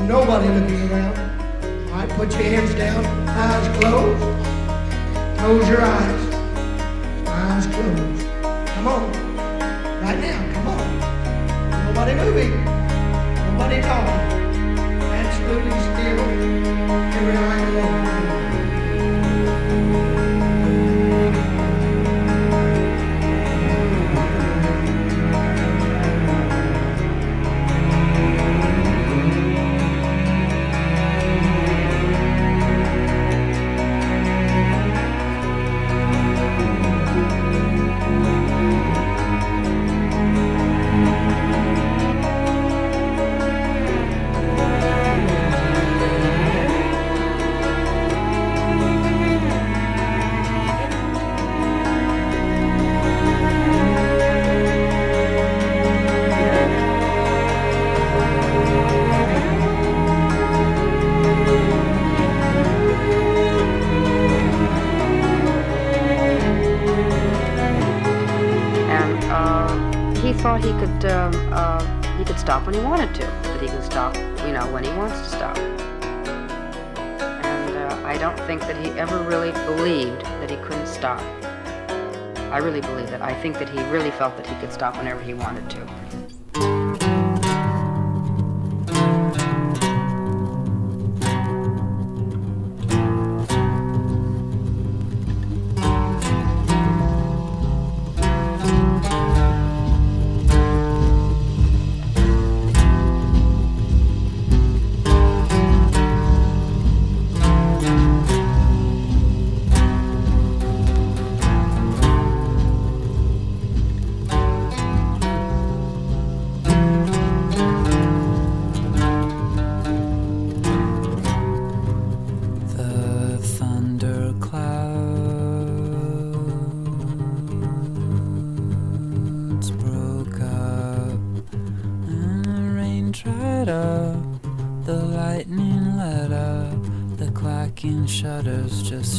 nobody looking around. All right, put your hands down. Eyes closed. Close your eyes. Eyes closed. Come on. Right now. Come on. Nobody moving. Nobody talking. Absolutely still. Every eye closed. He wanted to, that he can stop, you know, when he wants to stop. And uh, I don't think that he ever really believed that he couldn't stop. I really believe that. I think that he really felt that he could stop whenever he wanted to.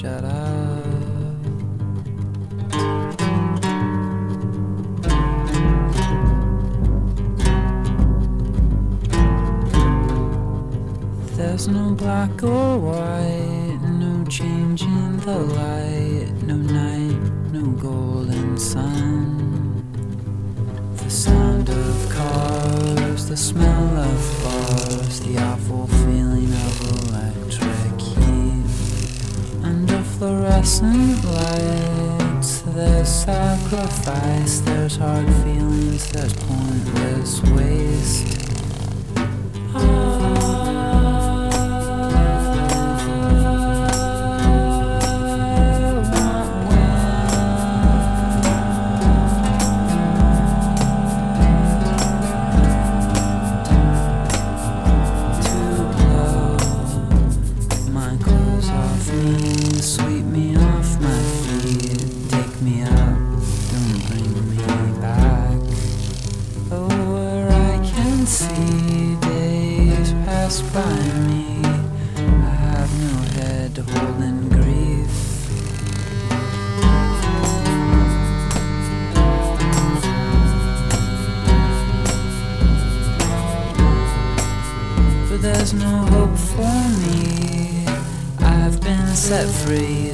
Shut up. There's no black or white, no change in the light, no night, no golden sun. The sound of cars, the smell of bars, the awful feeling fluorescent lights, there's sacrifice, there's hard feelings, there's pointless waste. Free.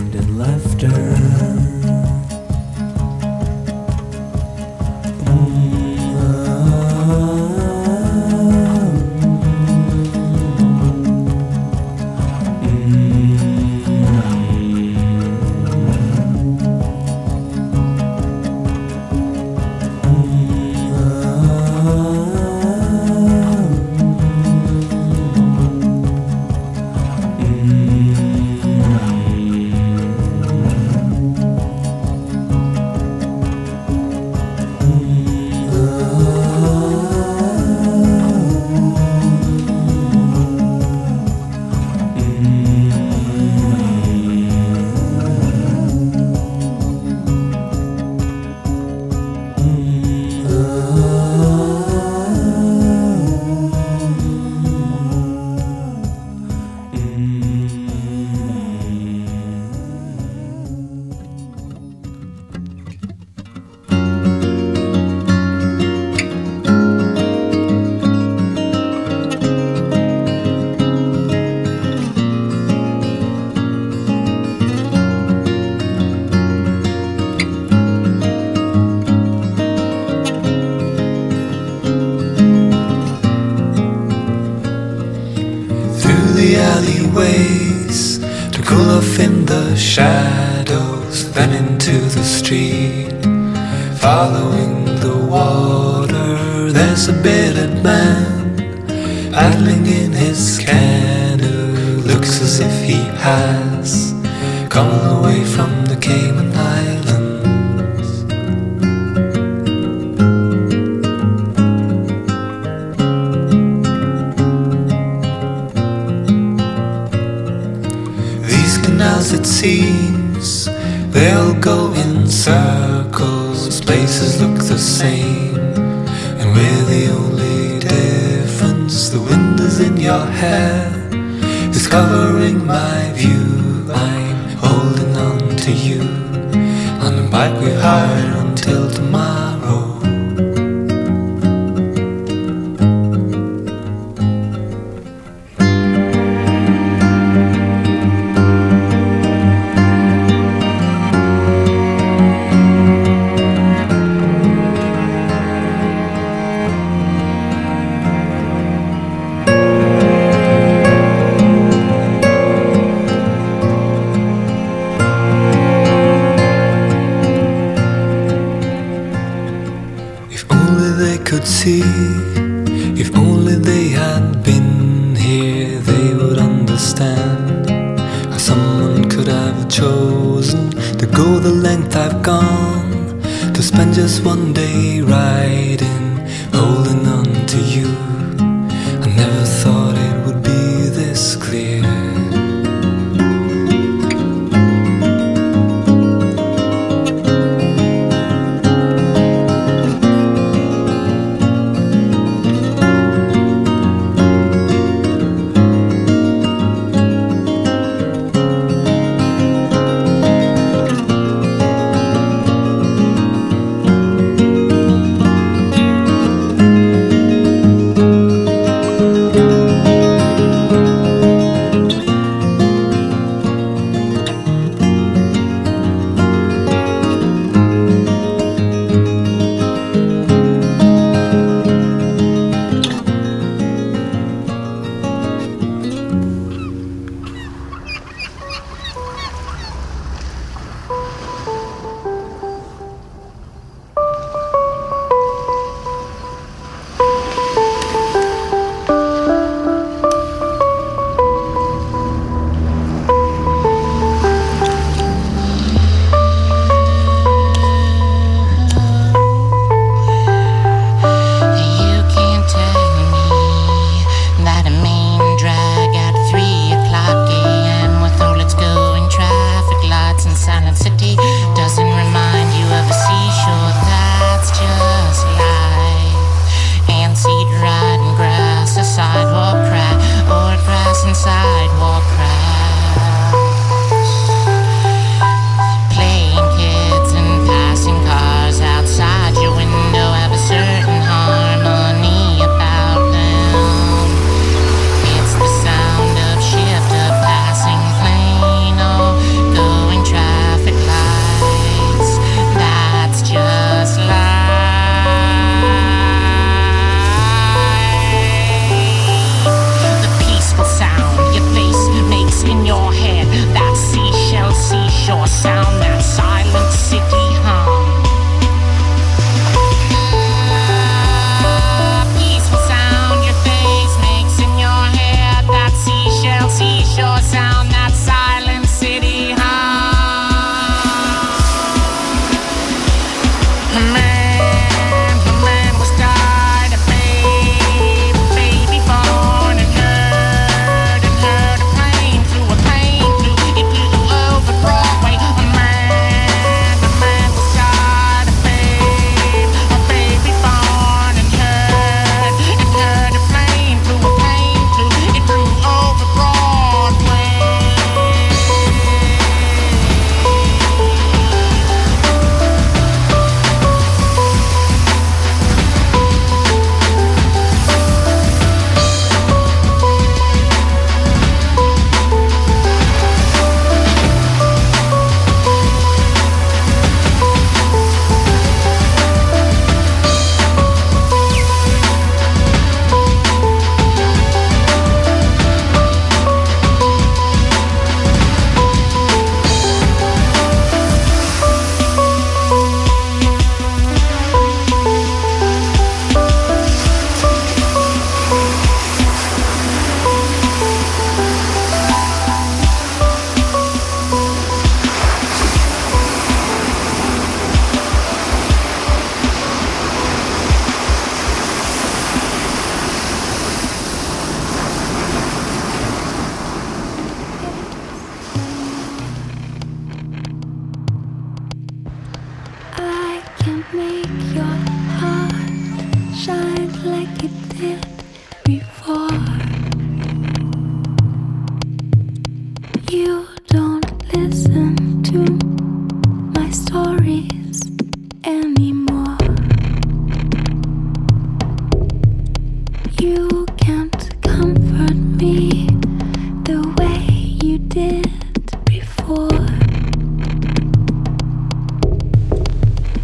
And left has come away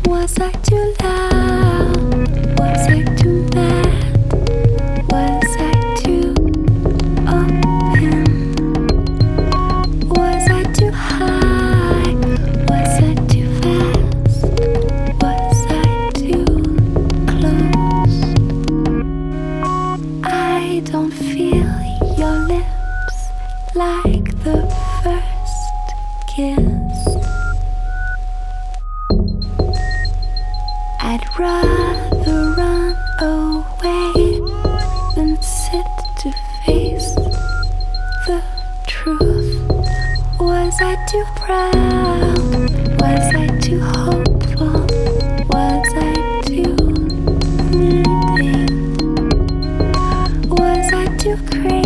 Was I too loud? Was I too bad? crazy.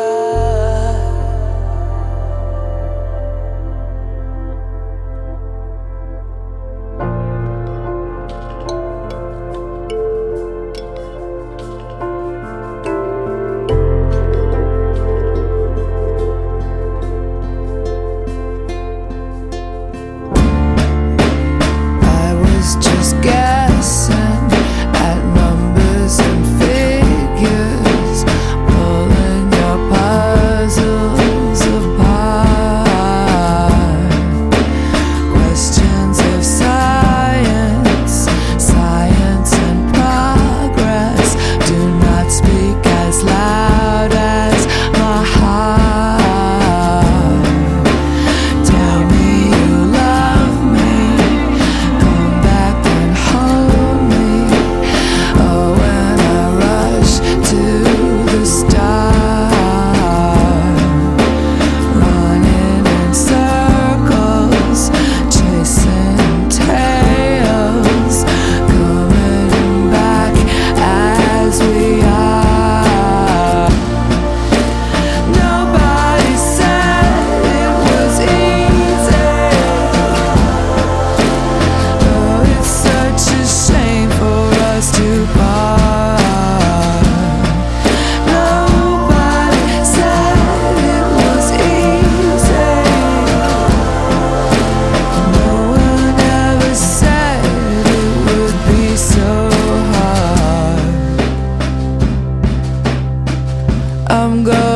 love. I'm going